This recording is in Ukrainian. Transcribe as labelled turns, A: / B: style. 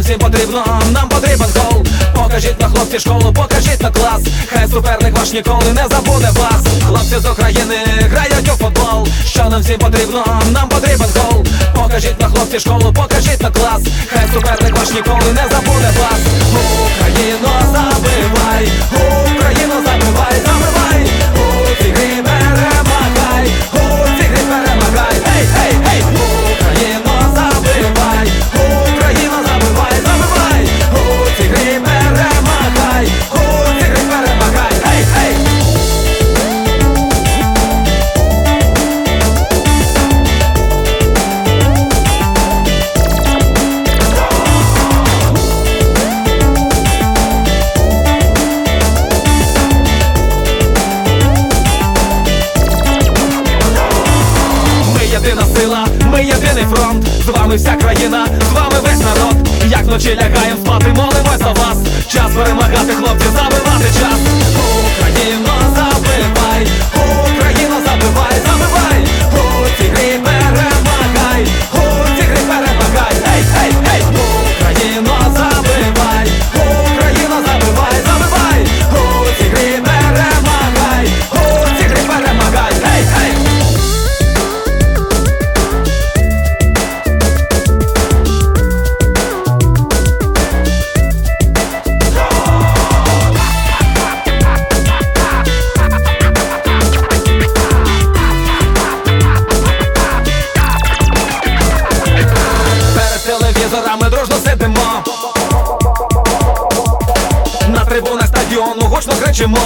A: всім потрібно, нам потрібен гол. Покажіть на хлопці школу, покажіть на клас. Хай суперник ваш ніколи не забуде вас. Хлопці з України грають у футбол. Що нам всім потрібно, нам потрібен гол. Покажіть на хлопці школу, покажіть на клас. Хай суперник ваш ніколи не забуде вас. Україно, З вами вся країна, з вами весь народ. Як вночі лягаєм спати, молимось гучно кричимо